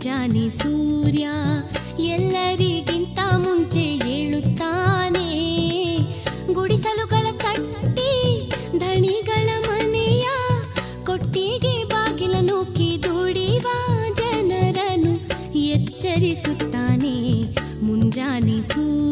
ಮುಂಜಾನೆ ಸೂರ್ಯ ಎಲ್ಲರಿಗಿಂತ ಮುಂಚೆ ಏಳುತ್ತಾನೆ ಗುಡಿಸಲುಗಳ ಕಟ್ಟಿ ಧಣಿಗಳ ಮನೆಯ ಕೊಟ್ಟಿಗೆ ಬಾಗಿಲ ನೂಕಿ ದುಡಿವ ಜನರನ್ನು ಎಚ್ಚರಿಸುತ್ತಾನೆ. ಮುಂಜಾನೆ ಸೂರ್ಯ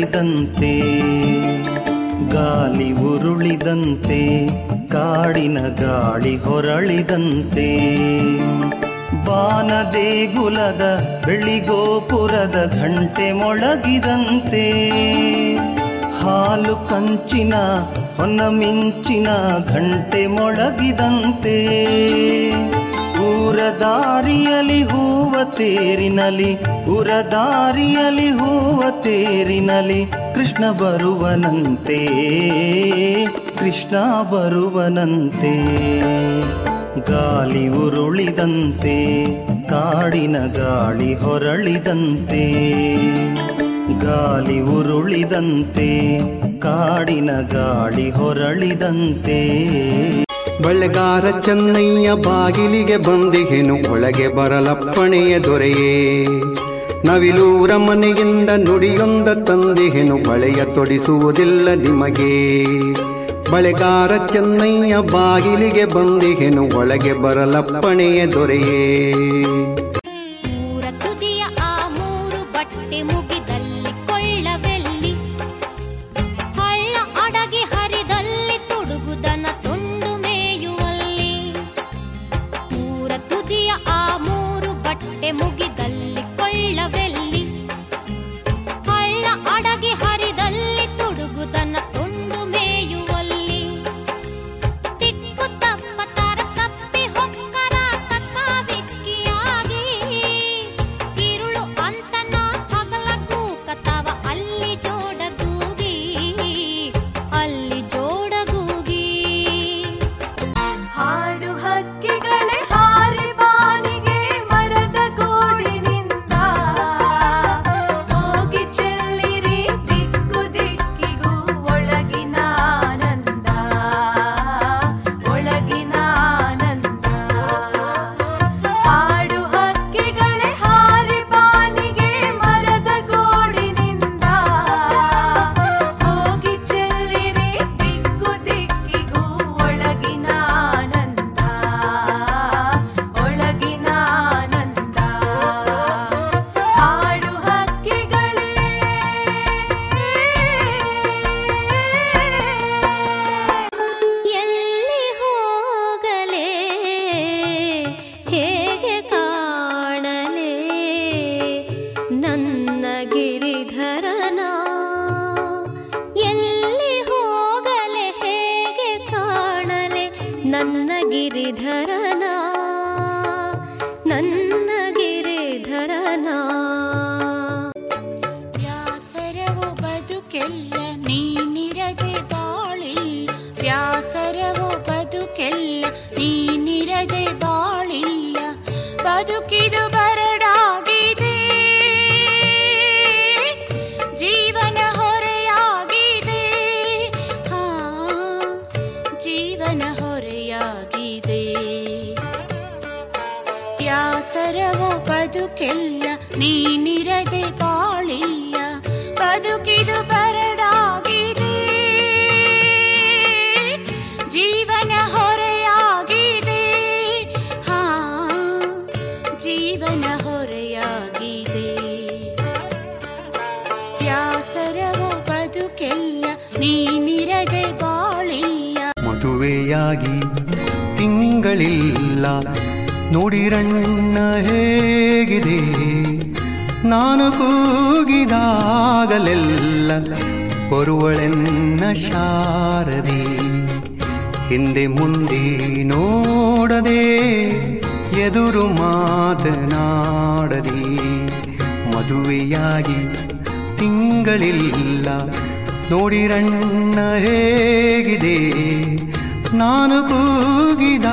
ಹರಿದಂತೆ ಗಾಲಿ ಉರುಳಿದಂತೆ, ಕಾಡಿನ ಗಾಳಿ ಹೊರಳಿದಂತೆ. ಬಾನದೇಗುಲದ ಬೆಳಿಗೋಪುರದ ಘಂಟೆ ಮೊಳಗಿದಂತೆ. ಹಾಲು ಕಂಚಿನ ಹೊನ್ನ ಮಿಂಚಿನ ಘಂಟೆ ಮೊಳಗಿದಂತೆ. ಉರದಾರಿಯಲಿ ಹೂವ ತೇರಿನಲಿ ಉರದಾರಿಯಲಿ ಹೂವ ತೇರಿನಲಿ, ಕೃಷ್ಣ ಬರುವನಂತೆ ಕೃಷ್ಣ ಬರುವನಂತೆ. ಗಾಳಿ ಉರುಳಿದಂತೆ, ಕಾಡಿನ ಗಾಳಿ ಹೊರಳಿದಂತೆ. ಗಾಳಿ ಉರುಳಿದಂತೆ, ಕಾಡಿನ ಗಾಳಿ ಹೊರಳಿದಂತೆ. ಬಳ್ಳೆಗಾರ ಚೆನ್ನಯ್ಯ ಬಾಗಿಲಿಗೆ ಬಂದಿಗೆನು ಒಳಗೆ ಬರಲಪ್ಪಣೆಯ ದೊರೆಯೇ. ನವಿಲೂರ ಮನೆಯಿಂದ ನುಡಿಯೊಂದ ತಂದಿಗೆನು ಬಳೆಯ ತೊಡಿಸುವುದಿಲ್ಲ ನಿಮಗೆ. ಬಳೆಗಾರ ಚೆನ್ನಯ್ಯ ಬಾಗಿಲಿಗೆ ಬಂದಿಗೆನು ಒಳಗೆ ಬರಲಪ್ಪಣೆಯ ದೊರೆಯೇ. ಬದುಕೆಲ್ಲ ನೀನಿರದೆ ಬಾಳಿಲ್ಲ ಬದುಕಿದು ಬರಡಾಗಿದೆ. ಜೀವನ ಹೊರೆಯಾಗಿದೆ. ಹಾ, ಜೀವನ ಹೊರೆಯಾಗಿದೆ. ವ್ಯಾಸರವೋ ಬದುಕೆಲ್ಲ ನೀನಿರದೆ ಬಾಳಿಲ್ಲ. ಮದುವೆಯಾಗಿ ತಿಂಗಳಿಲ್ಲ. ನೋಡಿರಣ್ಣ ಹೇಗಿದೆ? ನಾನು ಕೂಗಿದಾಗಲೆಲ್ಲ ಬರುವಳೆನ್ನ ಶಾರದೆ? ಹಿಂದೆ ಮುಂದೆ ನೋಡದೆ, ಎದುರು ಮಾತನಾಡದೆ, ಮದುವೆಯಾಗಿ ತಿಂಗಳಿಲ್ಲ. ನೋಡಿರಣ್ಣ ಹೇಗಿದೆ? ನಾನು ಕೂಗಿದಾಗಲೆಲ್ಲ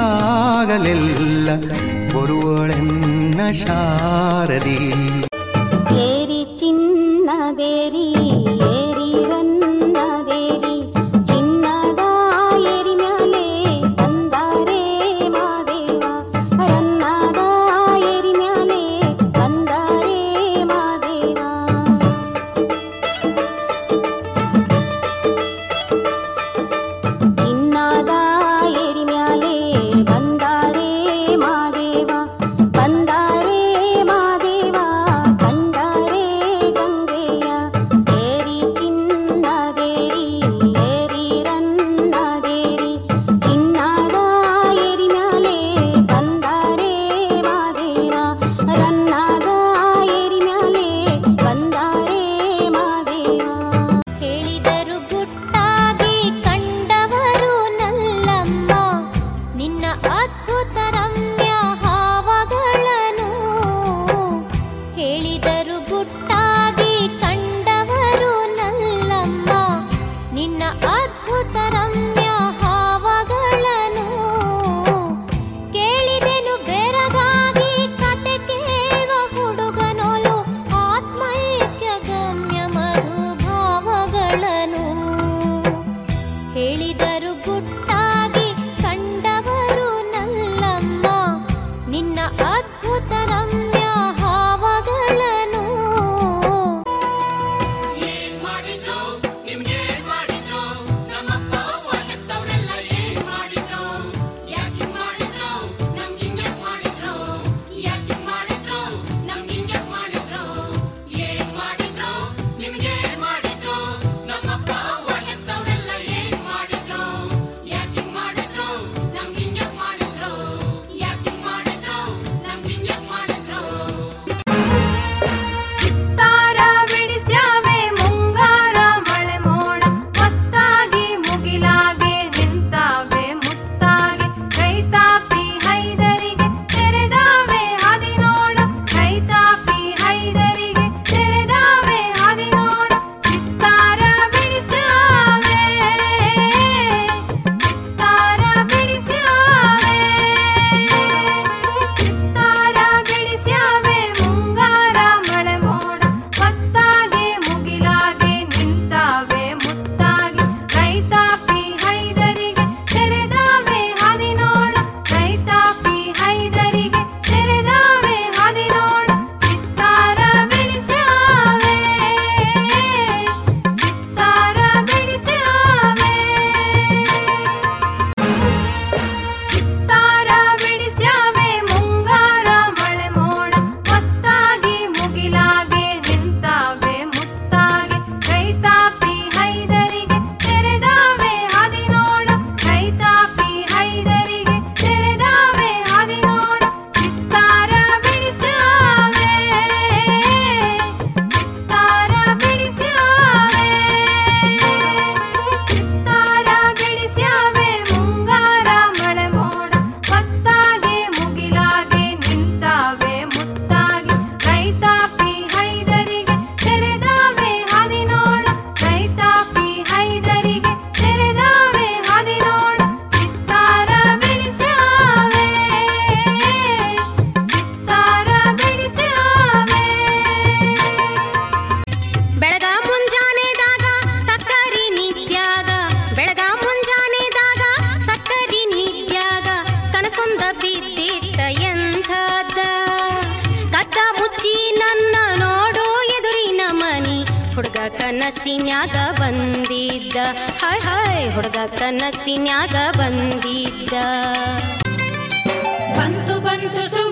ಬರುವಳೆನ್ನ ಶಾರದಿ. ಏರಿ ಚಿನ್ನದೇರಿ Panto, panto,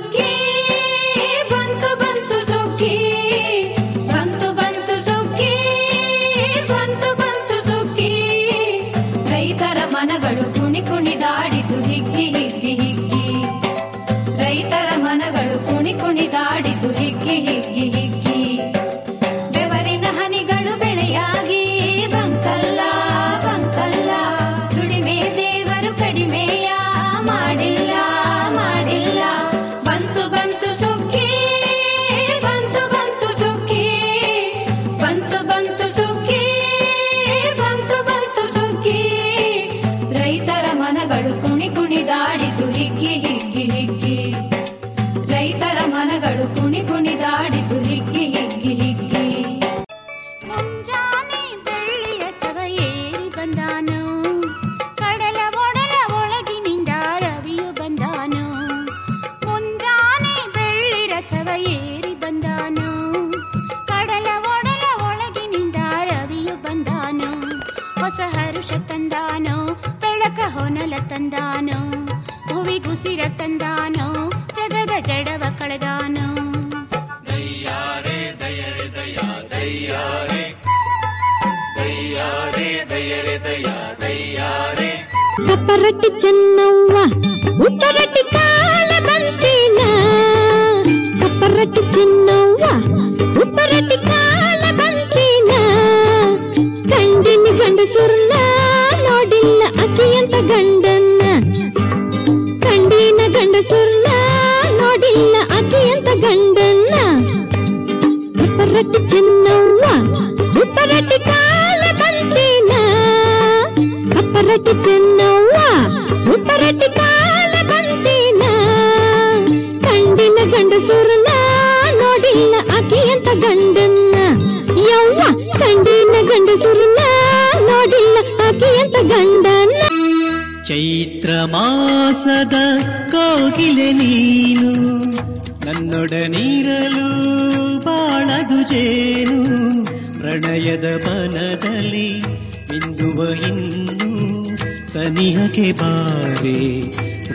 के बारे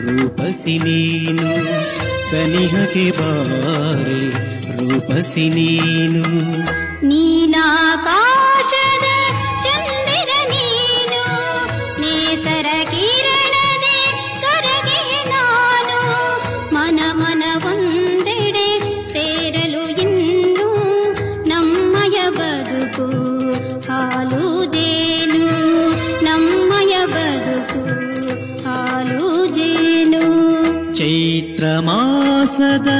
रूपसि नीनु सनिह के बारे रूपसि नीनु। ಹೊಸದ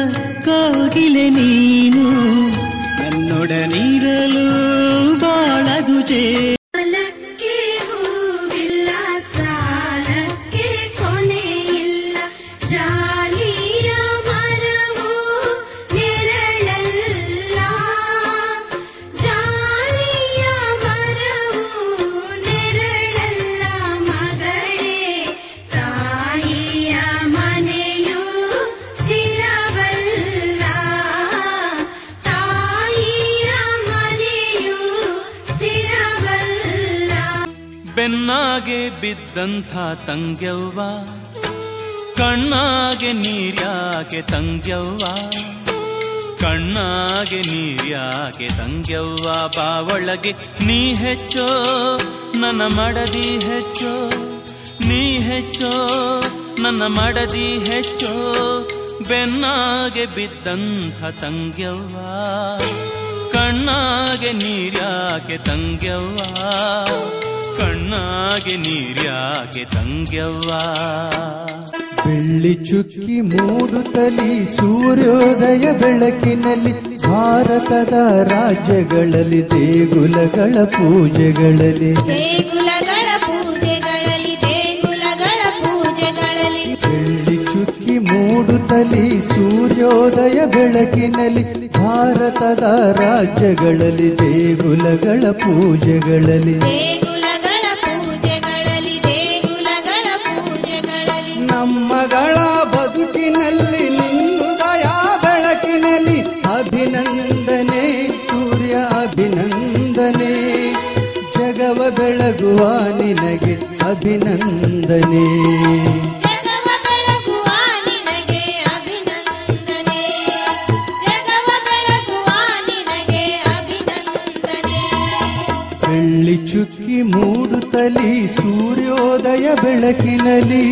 ಕಣ್ಣಾಗೆ ಬಿದ್ದಂಥ ತಂಗ್ಯವ್ವ. ಕಣ್ಣಾಗೆ ನೀರ್ಯಾಕೆ ತಂಗ್ಯವ್ವ. ಕಣ್ಣಾಗೆ ನೀರ್ಯಾಕೆ ತಂಗ್ಯವ್ವ. ಬಾವೊಳಗೆ ನೀ ಹೆಚ್ಚೋ, ನನ್ನ ಮಡದಿ ಹೆಚ್ಚೋ. ನೀ ಹೆಚ್ಚೋ, ನನ್ನ ಮಡದಿ ಹೆಚ್ಚೋ. ಬೆನ್ನಾಗೆ ಬಿದ್ದಂಥ ತಂಗ್ಯವ್ವ. ಕಣ್ಣಾಗೆ ನೀರ್ಯಾಕೆ ತಂಗ್ಯವ್ವ. ಕಣ್ಣಾಗೆ ನೀರ್ಯಾಗೆ ತಂಗ್ಯವ್ವ. ಬೆಳ್ಳಿ ಚುಕ್ಕಿ ಮೂಡುತ್ತಲಿ ಸೂರ್ಯೋದಯ ಬೆಳಕಿನಲ್ಲಿ ಭಾರತದ ರಾಜ್ಯಗಳಲ್ಲಿ ದೇಗುಲಗಳ ಪೂಜೆಗಳಲ್ಲಿ. ದೇಗುಲಗಳ ದೇಗುಲಗಳ ಬೆಳ್ಳಿ ಚುಕ್ಕಿ ಸೂರ್ಯೋದಯ ಬೆಳಕಿನಲ್ಲಿ ಭಾರತದ ರಾಜ್ಯಗಳಲ್ಲಿ ದೇಗುಲಗಳ ಪೂಜೆಗಳಲ್ಲಿ. ಬೆಳಗುವ ನಿನಗೆ ಅಭಿನಂದನೆ. ಬೆಳ್ಳಿ ಚುಕ್ಕಿ ಮೂಡುತ್ತಲಿ ಸೂರ್ಯೋದಯ ಬೆಳಕಿನಲಿ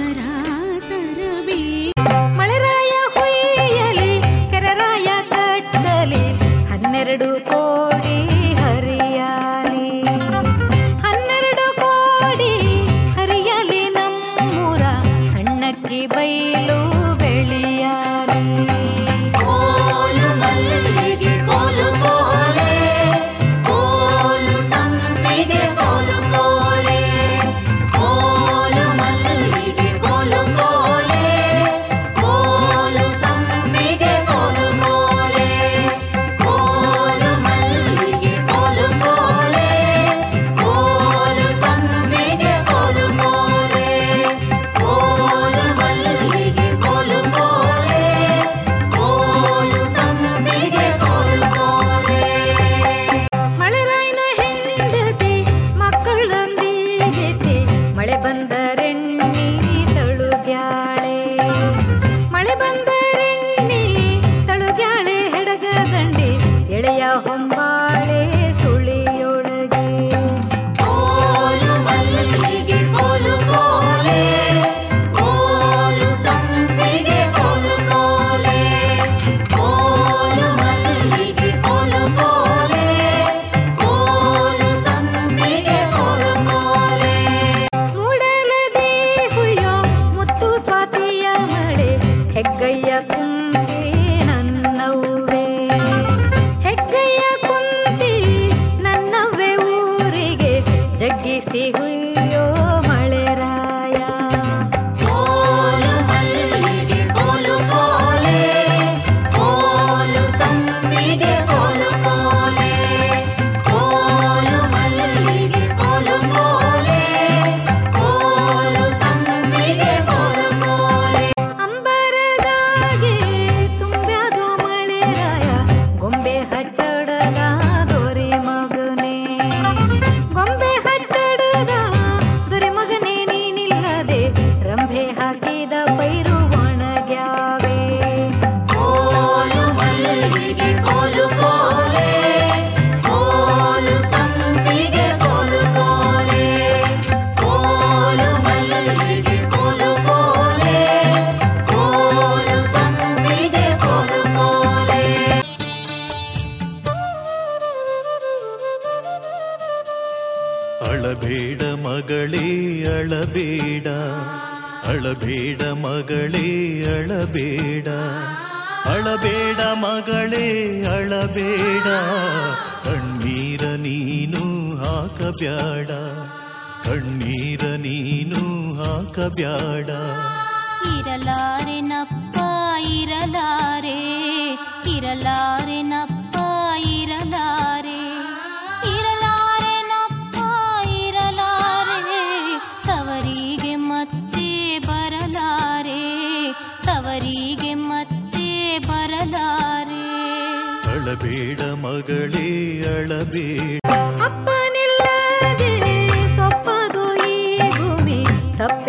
será?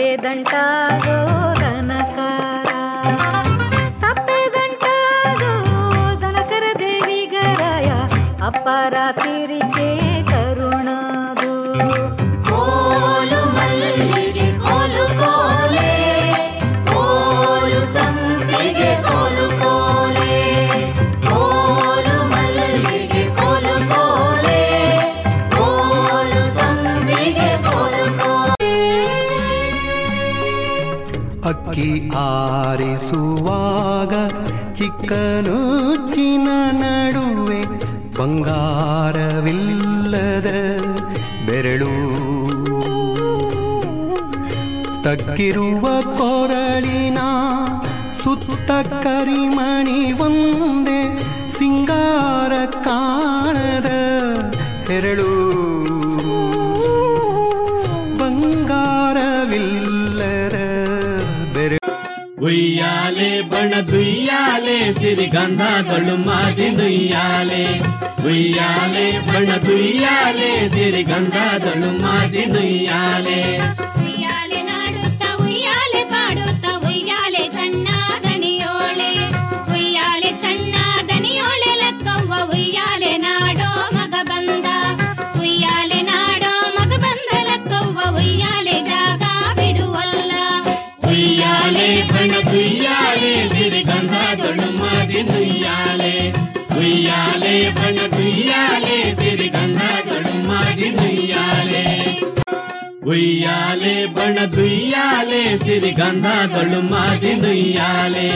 పేదంటారో ಹಕ್ಕಿ ಆರಿಸುವಾಗ ಚಿಕ್ಕನೊಚ್ಚಿನ ನಡುವೆ ಬಂಗಾರವಿಲ್ಲದ ಬೆರಳು. ತಕ್ಕಿರುವ ಕೊರಳಿನ ಸುತ್ತ ಕರಿಮಣಿ ಒಂದೇ ಸಿಂಗಾರ ಕಾಣದ ಹೆರಳು. ದುಯ್ಯಾಲೆ ಸಿರಿಗಂಧ ತಳು ಮಾಜಿ ದುಯ್ಯಾಲೆ ದುಯ್ಯಾಲೆ ಬಣ್ಣ ದುಯ್ಯಾಲೆ ಸಿರಿಗಂಧ ತಳು ಮಾಜಿ ದುಯ್ಯಾಲೆ ಉಯ್ಯಾಲೆ ಬಣದುಯ್ಯಾಲೆ ಸಿರಿಗಂಧದಳು ಮಾಜಿ ನುಯ್ಯಾಲೆ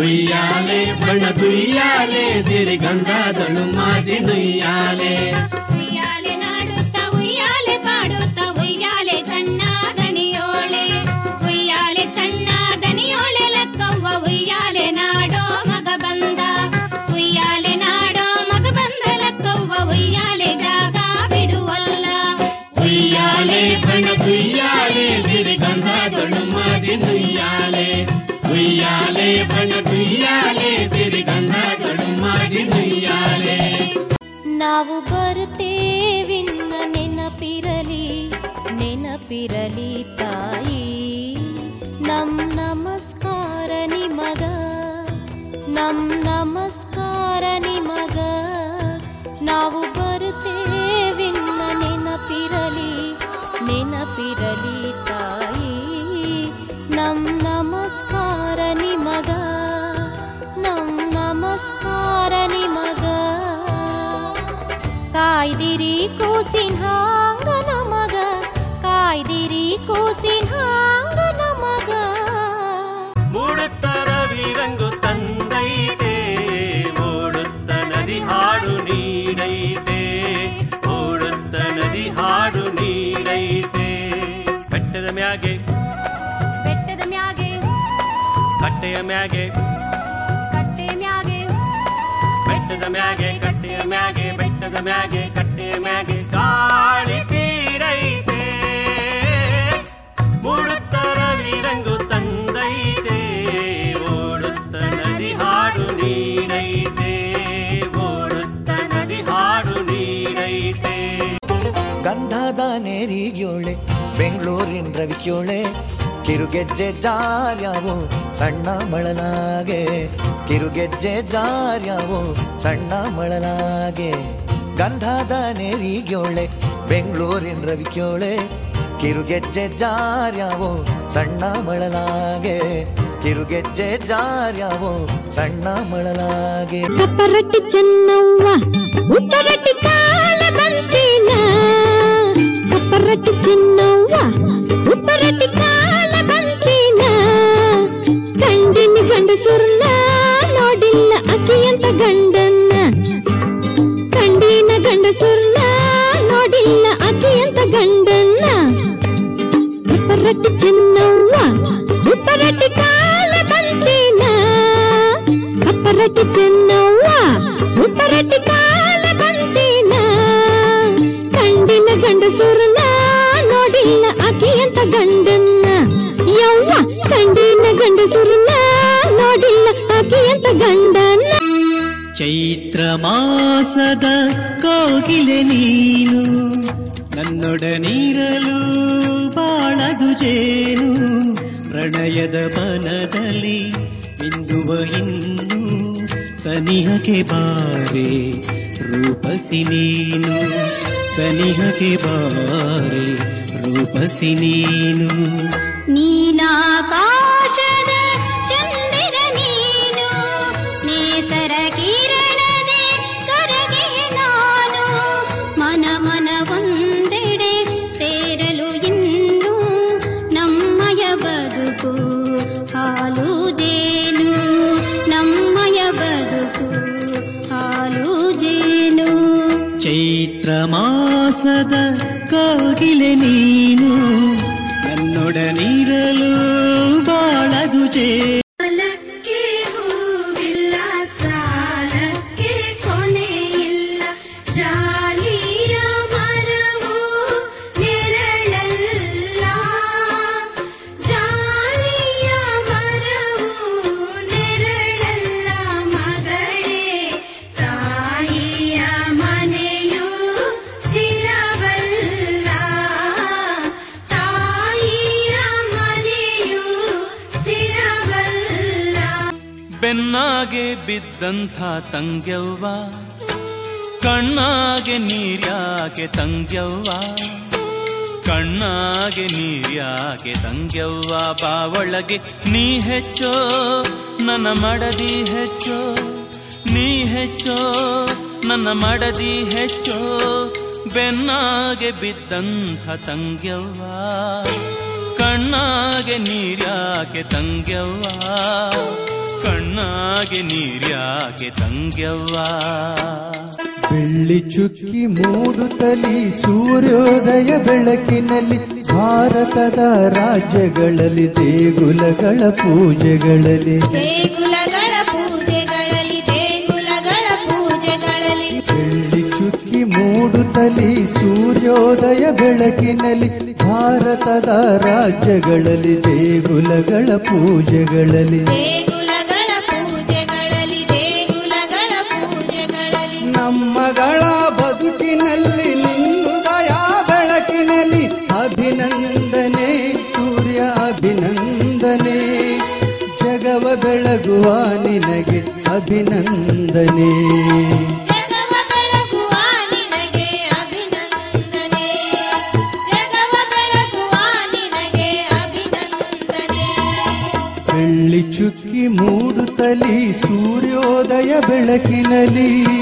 ಉಯ್ಯಾಲೆ ಬಣದುಯ್ಯಾಲೆ ಸಿರಿಗಂಧದಳು ಮಾಜಿ ನುಯ್ಯಾಲೆ ಉಯ್ಯಾಲೆ ನಾಡುತ್ತ ಉಯ್ಯಾಲೆ ಪಾಡುತ್ತ ಉಯ್ಯಾಲೆ ಬಣದುಯ್ಯಾಲೆ ಸಿರಿಗಂಧದಳು ಮಾಜಿ ನುಯ್ಯಾಲೆ ನಾವು ಬರುತ್ತೇವಿನ್ನ ನೆನಪಿರಲಿ ನೆನಪಿರಲಿ ತಾಯಿ ನಮ್ ನಮಸ್ಕಾರ ನಿಮಗ ನಮ್ ನಮಸ್ಕಾರ ನಿಮಗ ನಾವು ಬರುತ್ತೇವಿನ್ನ ನೆನಪಿರಲಿ ನೆನಪಿರಲಿ ತಾಯಿ ಕಾಯ್ದಿರಿ ಕೂಸಿನ ಹಾಂಗ ನಮಗ ಕಾಯ್ದಿರಿ ಕೂಸಿನ ಹಾಂಗ ನಮಗ ಮೂಡುತ್ತರ ವೀರಂಗು ತಂದೈತೆ ಓಡುತ್ತ ನದಿ ಹಾಡು ನೀಡೈತೆ ಓಡುತ್ತ ನದಿ ಹಾಡು ನೀಡೈತೆ ಬೆಟ್ಟದ ಮ್ಯಾಗೆ ಬೆಟ್ಟದ ಮ್ಯಾಗೆ ಕಟ್ಟೆಯ ಮ್ಯಾಗೆ ಕಟ್ಟೆ ಮ್ಯಾಗೆ ಬೆಟ್ಟದ ಮ್ಯಾಗೆ ಕಟ್ಟೆಯ ಮ್ಯಾಗೆ ಬೆಟ್ಟದ ಮ್ಯಾಗೆ, ಕಟ್ಟೆ ಮ್ಯಾಗೆ ಗಾಳಿ ತೀರೈತೆ ಮೂಡುತ್ತರ ವೀರಂಗು ತಂದೈತೆ. ಓಡುತ್ತ ನದಿ ಹಾಡು ನೀಡೈತೆ. ಓಡುತ್ತ ನದಿ ಹಾಡು ನೀಡೈತೆ. ಗಂಧದ ನೇರಿಗ್ಯೋಳೆ, ಬೆಂಗಳೂರಿನ ರವಿಕ್ಯೋಳೆ, ಕಿರುಗೆಜ್ಜೆ ಜಾರ್ಯಾವು ಸಣ್ಣ ಮಳನಾಗೆ. ಕಿರುಗೆಜ್ಜೆ ಜಾರ್ಯಾವು ಸಣ್ಣ ಮಳನಾಗೆ. ಗಂಧದ ನೇರಿಗ್ಯೋಳೆ ಬೆಂಗಳೂರಿನ ರವಿಕ್ಯೋಳೆ ಕಿರುಗೆಜ್ಜೆ ಜಾರ್ಯಾವು ಸಣ್ಣ ಮಳನಾಗೆ ಕಿರುಗೆಜ್ಜೆ ಜಾರ್ಯಾವು ಸಣ್ಣ ಮಳನಾಗೆ ಕಪ್ಪರಟ್ಟಿ ಚೆನ್ನವ್ವ ಉತ್ತರಟ್ಟಿ ಕಾಲ ಬಂತೇನ ಕಪ್ಪರಟ್ಟಿ ಚೆನ್ನವ್ವ ಉತ್ತರಟ್ಟಿ ಕಾಲ ಬಂತೇನ ಕಂಡಿನ ಗಂಡಸುರ್ನ ನೋಡಿಲ್ಲ ಅಕಿಯಂತ ಗಂಡನ್ನ ಕಪ್ಪರಟ್ಟಿ ಚೆನ್ನವ್ವ ಉತ್ತರಟ್ಟಿ ಕಾಲ ಬಂತೇನ ಕಪ್ಪರಟ್ಟಿ ಚೆನ್ನವ್ವ ಉತ್ತರಟ್ಟಿ ಕಾಲ ಬಂತೇನ ಕಂಡಿನ ಗಂಡಸುರನ ನೋಡಿಲ್ಲ ಅಕಿಯಂತ ಗಂಡನ್ನ ಯವ್ವ ಕಂಡಿನ ಗಂಡಸುರನ ನೋಡಿಲ್ಲ ಅಕಿಯಂತ ಗಂಡನ್ನ ಚೈತ್ರ ಮಾಸದ ಕೋಗಿಲೆ ನೀನು ನನ್ನೊಡನಿರಲು ಬಾಳದು ಜೇನು. ಪ್ರಣಯದ ಮನದಲ್ಲಿ ಮಿಂದುವ ಇನ್ನು ಸನಿಹಕ್ಕೆ ಬಾರೆ ರೂಪಸಿ ನೀನು. ಸನಿಹಕ್ಕೆ ಬಾರೆ ರೂಪಸಿ ನೀನು. ನೀಲಾಕಾಶದ ಮಾಸದ ಕೋಗಿಲೆ ನೀನು ನನ್ನೊಡನಿರಲು ಬಾಳದು ಜೇ ಗಂಥ ತಂಗ್ಯವ್ವ? ಕಣ್ಣಾಗೆ ನೀರ್ಯಾಕೆ ತಂಗ್ಯವ್ವ? ಕಣ್ಣಾಗೆ ನೀರ್ಯಾಕೆ ತಂಗ್ಯವ್ವ? ಬಾವೊಳಗೆ ನೀ ಹೆಚ್ಚೋ, ನನ್ನ ಮಡದಿ ಹೆಚ್ಚೋ. ನೀ ಹೆಚ್ಚೋ, ನನ್ನ ಮಡದಿ ಹೆಚ್ಚೋ. ಬೆನ್ನಾಗೆ ಬಿದ್ದಂಥ ತಂಗ್ಯವ್ವ. ಕಣ್ಣಾಗೆ ನೀರ್ಯಾಕೆ ತಂಗ್ಯವ್ವ. ಕಣ್ಣಾಗೆ ನೀರ್ಯಾಕೆ ತಂಗ್ಯವ್ವ. ಬೆಳ್ಳಿ ಚುಕ್ಕಿ ಮೂಡುತ್ತಲಿ ಸೂರ್ಯೋದಯ ಬೆಳಕಿನಲ್ಲಿ ಭಾರತದ ರಾಜ್ಯಗಳಲ್ಲಿ ದೇಗುಲಗಳ ಪೂಜೆಗಳಲ್ಲಿ. ದೇಗುಲಗಳ ಪೂಜೆಗಳಲ್ಲಿ ದೇಗುಲಗಳ ಪೂಜೆಗಳಲ್ಲಿ. ಬೆಳ್ಳಿ ಚುಕ್ಕಿ ಮೂಡುತ್ತಲಿ ಸೂರ್ಯೋದಯ ಬೆಳಕಿನಲ್ಲಿ ಭಾರತದ ರಾಜ್ಯಗಳಲ್ಲಿ ದೇಗುಲಗಳ ಪೂಜೆಗಳಲ್ಲಿ. ಅಭಿನಂದನೆ. ಬೆಳ್ಳಿ ಚುಕ್ಕಿ ಮೂಡುತ್ತಲಿ ಸೂರ್ಯೋದಯ ಬೆಳಕಿನಲ್ಲಿ.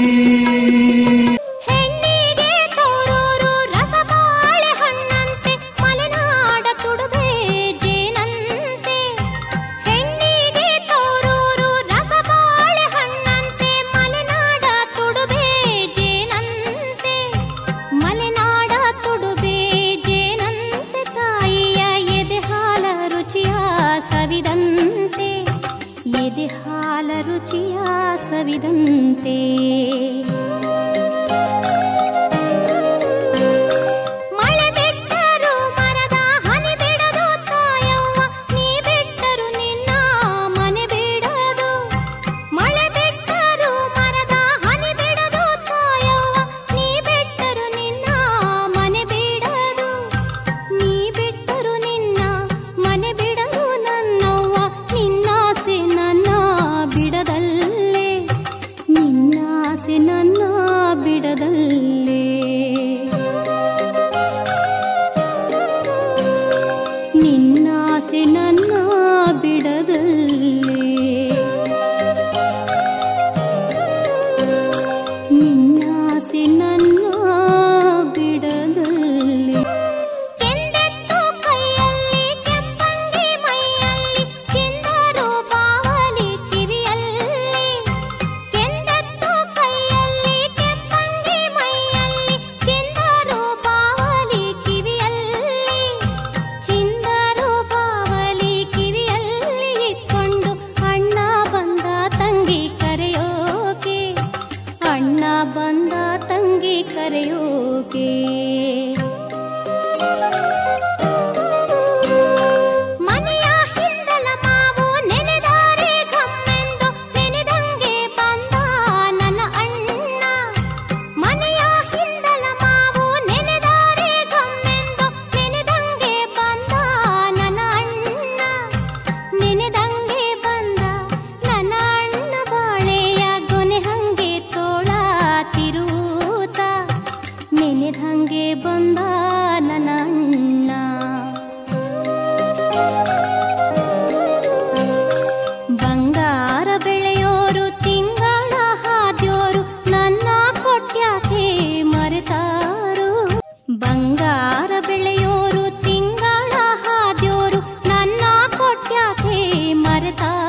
लगता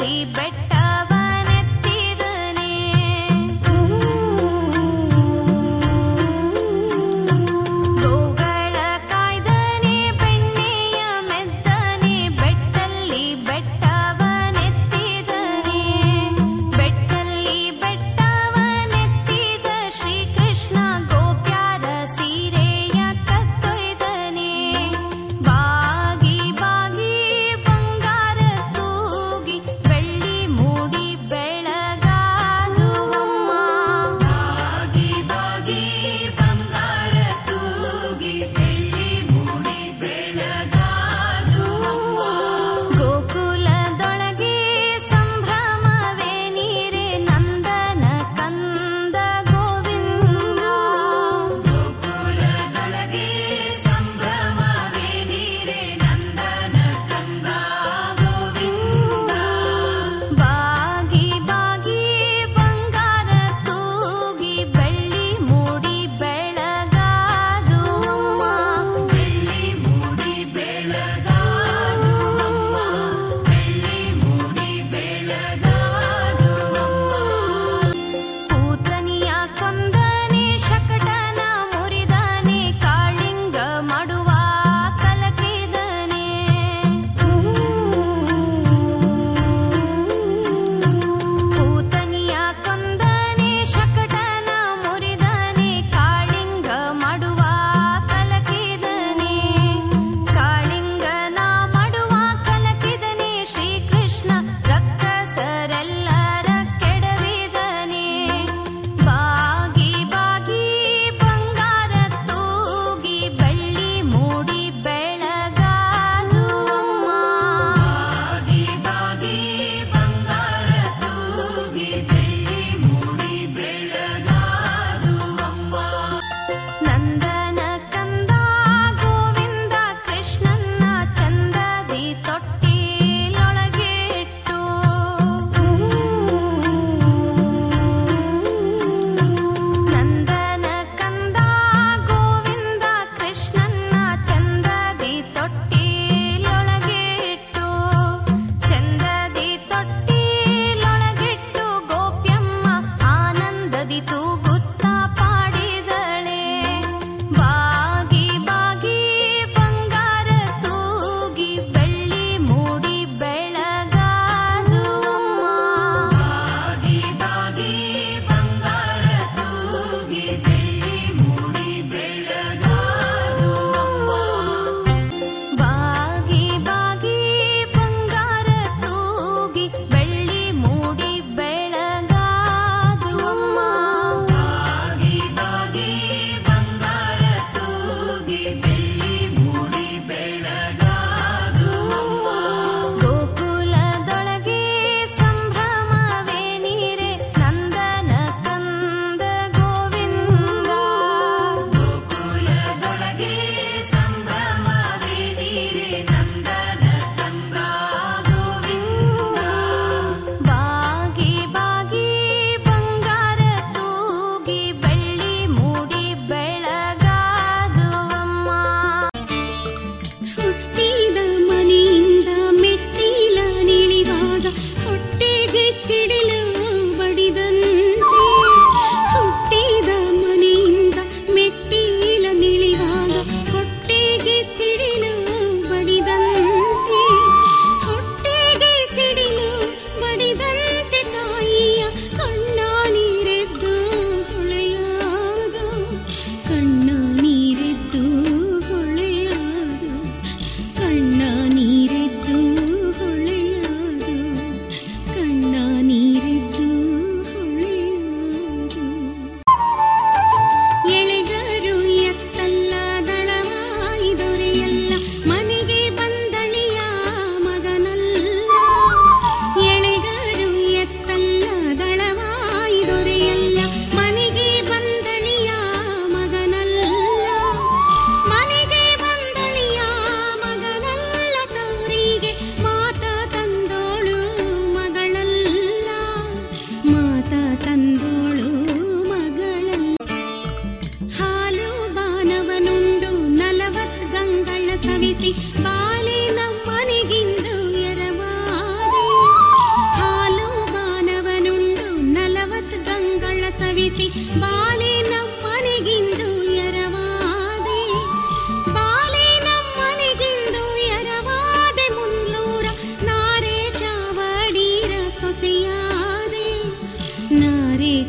ली बैठ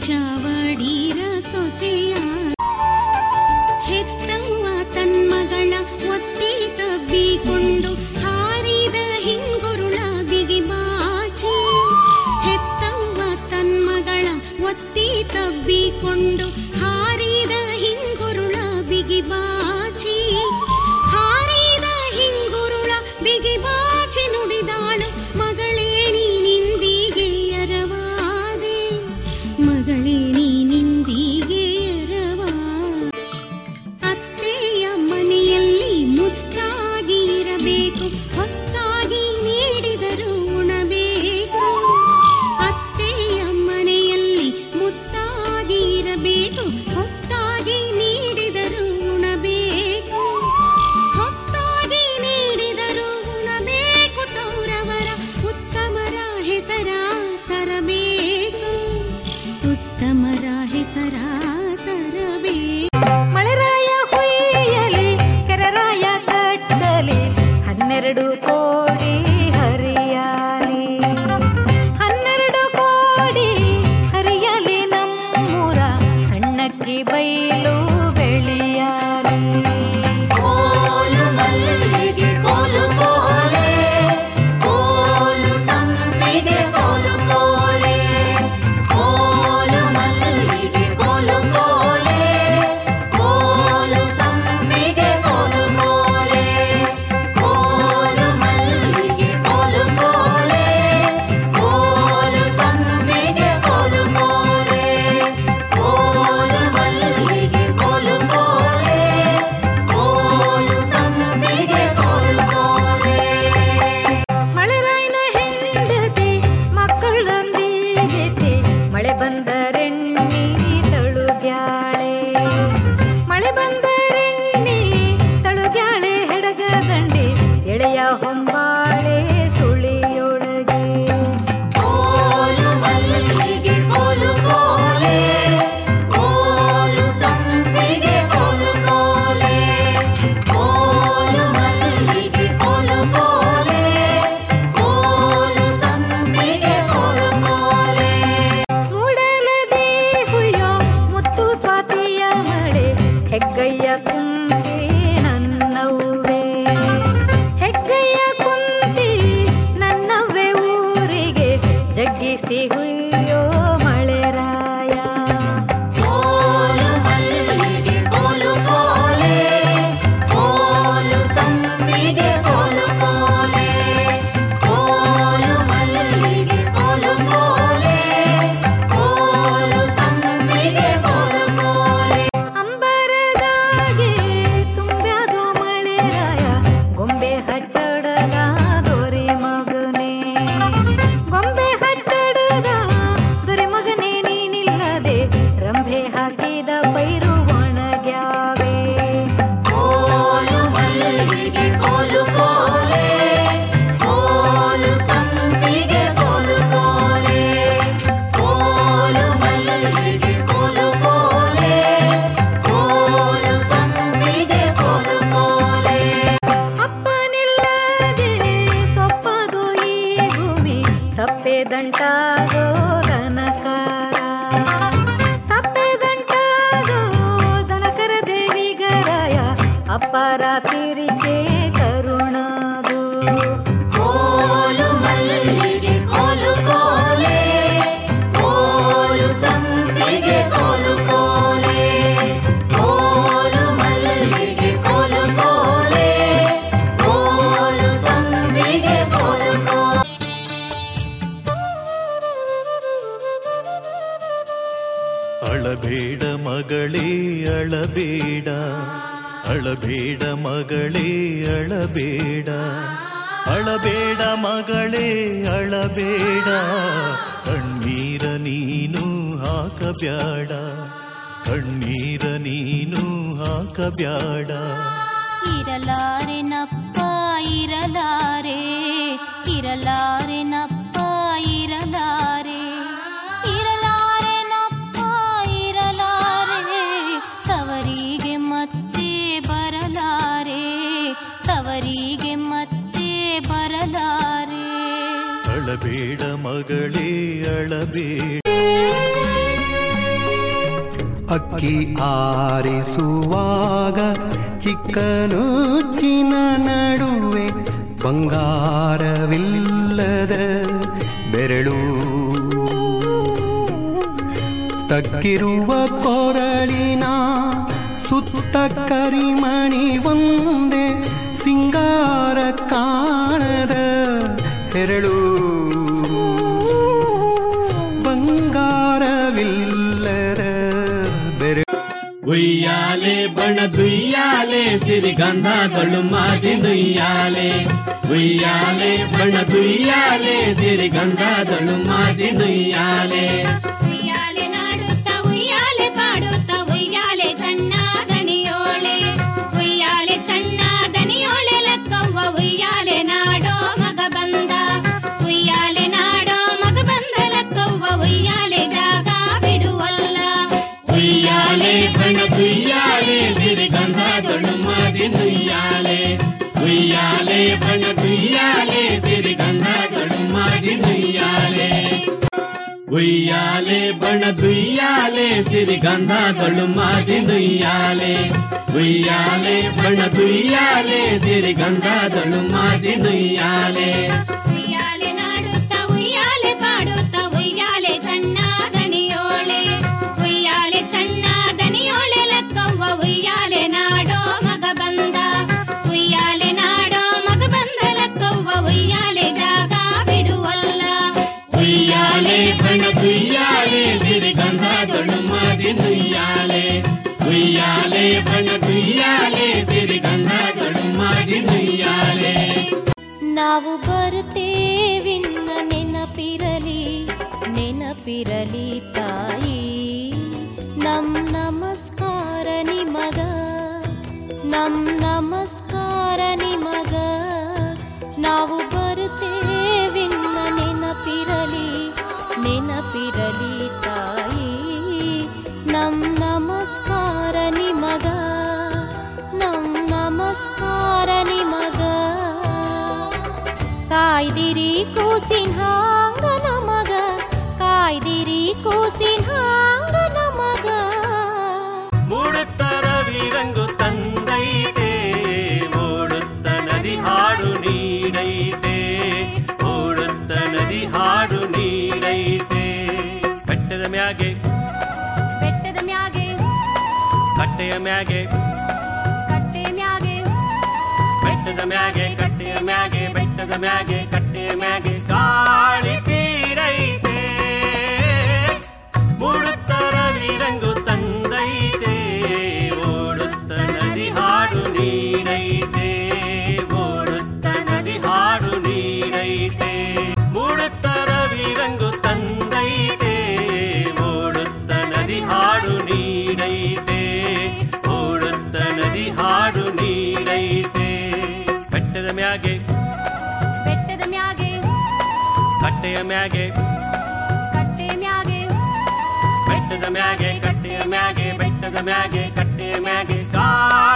Jack. ಹಾಕಬ್ಯಾಡ ಕಣ್ಣೀರ ನೀನು ಹಾಕಬ್ಯಾಡ ಇರಲಾರೆನಪ್ಪ ಇರಲಾರೆ ಇರಲಾರೆನಪ್ಪ ಇರಲಾರೆ ಇರಲಾರೆನಪ್ಪ ಇರಲಾರೆ ತವರಿಗೆ ಮತ್ತೆ ಬರಲಾರೆ ತವರಿಗೆ ಮತ್ತೆ ಬರಲಾರೆ ಅಳಬೇಡ ಮಗಳೇ ಅಳಬೇಡ ಅಕ್ಕಿ ಆರಿಸುವಾಗ ಸುತ್ತ ಕರಿಮಣಿ ಒಂದೇ ಸಿಂಗಾರ ಕಾಣದ ಹೆರಳು. ಬಂಗಾರವಿಲ್ಲರ ಉಯ್ಯಾಲೆ ಬಣ ದುಯ್ಯಾಲೆ ಸಿರಿಗಂಧಗಳು ಮಾಜಿ ದುಯ್ಯಾಲೆ ಉಯ್ಯಾಲೆ ಬಣ ದುಯ್ಯಾಲೆ ಸಿರಿಗಂಧಗಳು ಮಾಜಿ ನುಯ್ಯಾಲೆ. ಸಿರಿಗಂಧಗಳು ಮಾಜಿ ನುಯ್ಯಾಲೆ ಉಯ್ಯಾಲೆ ಬಣ ದುಯ್ಯಾಲೆ ಸಿರಿಗಂಧಗಳು ಮಾಜಿ ನುಯ್ಯಾಲೆ ಉಯ್ಯಾಲೆ ಬಣ ದುಯ್ಯಾಲೆ ಸಿರಿಗಂಧಗಳು ಮಾಜಿ ನುಯ್ಯಾಲೆ ಉಯ್ಯಾಲೆ ಬಣ ದುಯ್ಯಾಲೆ ಸಿರಿಗಂಧಗಳು ಮಾಜಿ ನುಯ್ಯಾಲೆ ಉಯ್ಯಾಲೆ ನಾಡುತ್ತ ಉಯ್ಯಾಲೆ ಪಾಡುತ್ತ ಉಯ್ಯಾಲೆ ಸಣ್ಣ ದನಿಯೋಳೆ ಉಯ್ಯಾಲೆ ಸಣ್ಣ ದನಿಯೋಳೆ ಲಕ್ಕವ್ವ ಉಯ್ಯಾಲೆ ನಾಡೋ ಉಯ್ಯಾಲೆ ಬಣ ದುಯ್ಯಾಲೆ ಸಿರಿಗಂಧಗಳು ಮಾಜಿ ನುಯ್ಯಾಲೆ ಉಯ್ಯಾಲೆ ಬಣ ದುಯ್ಯಾಲೆ ಸಿರಿಗಂಧಗಳು ಮಾಜಿ ನುಯ್ಯಾಲೆ ನಾವು ಬರುತ್ತೇವಿನ್ನ ನೆನಪಿರಲಿ ನೆನಪಿರಲಿ ತಾಯಿ ನಮ್ ನಮಸ್ಕಾರ ನಿಮಗ ನಮ್ ನಮಸ್ಕಾರ ನಿಮಗ ನಾವು ಕಾಯ್ದಿರಿ ಕೂಸಿನ ಹಾಂಗ ನಮಗ ಕಾಯ್ದಿರಿ ಕೂಸಿನ ಹಾಂಗ ನಮಗ ಮೂಡುತ್ತರ ವೀರಂಗು ತಂದೈತೆ ಓಡುತ್ತ ನದಿ ಹಾಡು ನೀಡೈತೆ ಓಡುತ್ತ ನದಿ ಹಾಡು ನೀಡೈತೆ ಬೆಟ್ಟದ ಮ್ಯಾಗೆ ಬೆಟ್ಟದ ಮ್ಯಾಗೆ ಕಟ್ಟೆಯ ಮ್ಯಾಗೆ ಮ್ಯಾಗೆ ಬೆಟ್ಟದ ಮ್ಯಾಗೆ ಕಟ್ಟೆಯ ಮ್ಯಾಗೆ ಗಾಳಿ ಮ್ಯಾಗೆ. ಕಟ್ಟೆ ಮ್ಯಾಗೆ. ಬೆಟ್ಟದ ಮ್ಯಾಗೆ ಕಟ್ಟೆಯ ಮ್ಯಾಗೆ ಬೆಟ್ಟದ ಮ್ಯಾಗೆ ಕಟ್ಟೆಯ ಮ್ಯಾಗೆ. ಕಾ